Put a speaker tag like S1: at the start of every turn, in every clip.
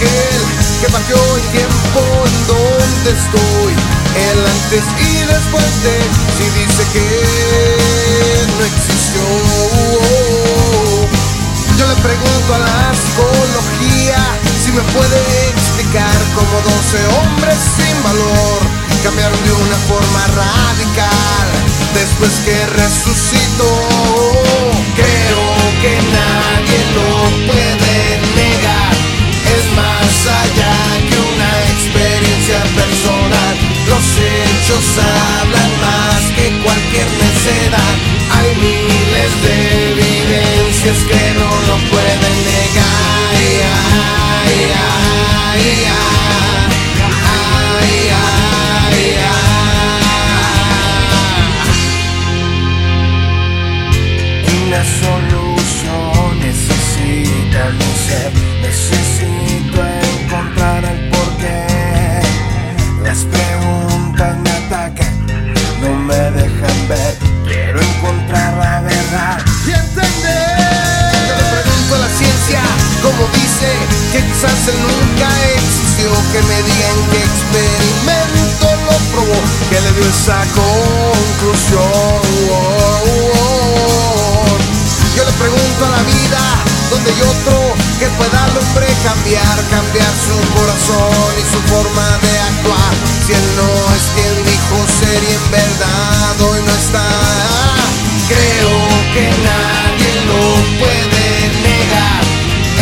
S1: que partió el tiempo en donde estoy, el antes y después de, si dice que no existió. Yo le pregunto a la psicología si me puede explicar cómo 12 hombres sin valor cambiaron de una forma radical después que resucitó. Hechos hablan más que cualquier necedad. Hay miles de evidencias que no lo pueden negar. Ay, ay, ay. Una solución necesita ser, necesito que me digan qué experimento lo probó, que le dio esa conclusión. Yo le pregunto a la vida, donde hay otro que pueda al hombre cambiar, cambiar su corazón y su forma de actuar. Si él no es quien dijo ser y en verdad hoy no está. Creo que nadie lo puede negar.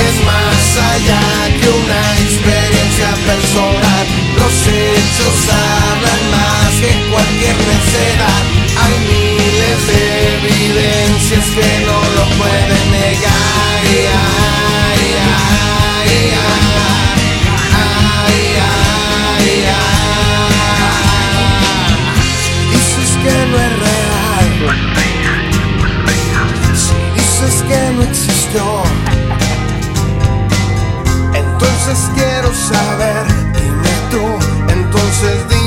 S1: Es más allá que una experiencia personal. Los hechos hablan más que cualquier necedad. Hay miles de evidencias que no lo pueden negar. Ay, ay, ay. Dices que no es real. Si dices que no existió, saber, dime tú, entonces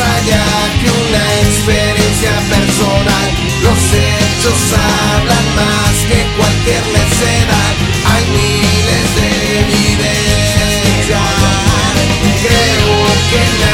S1: allá que una experiencia personal. Los hechos hablan más que cualquier necedad. Hay miles de evidencias. Creo que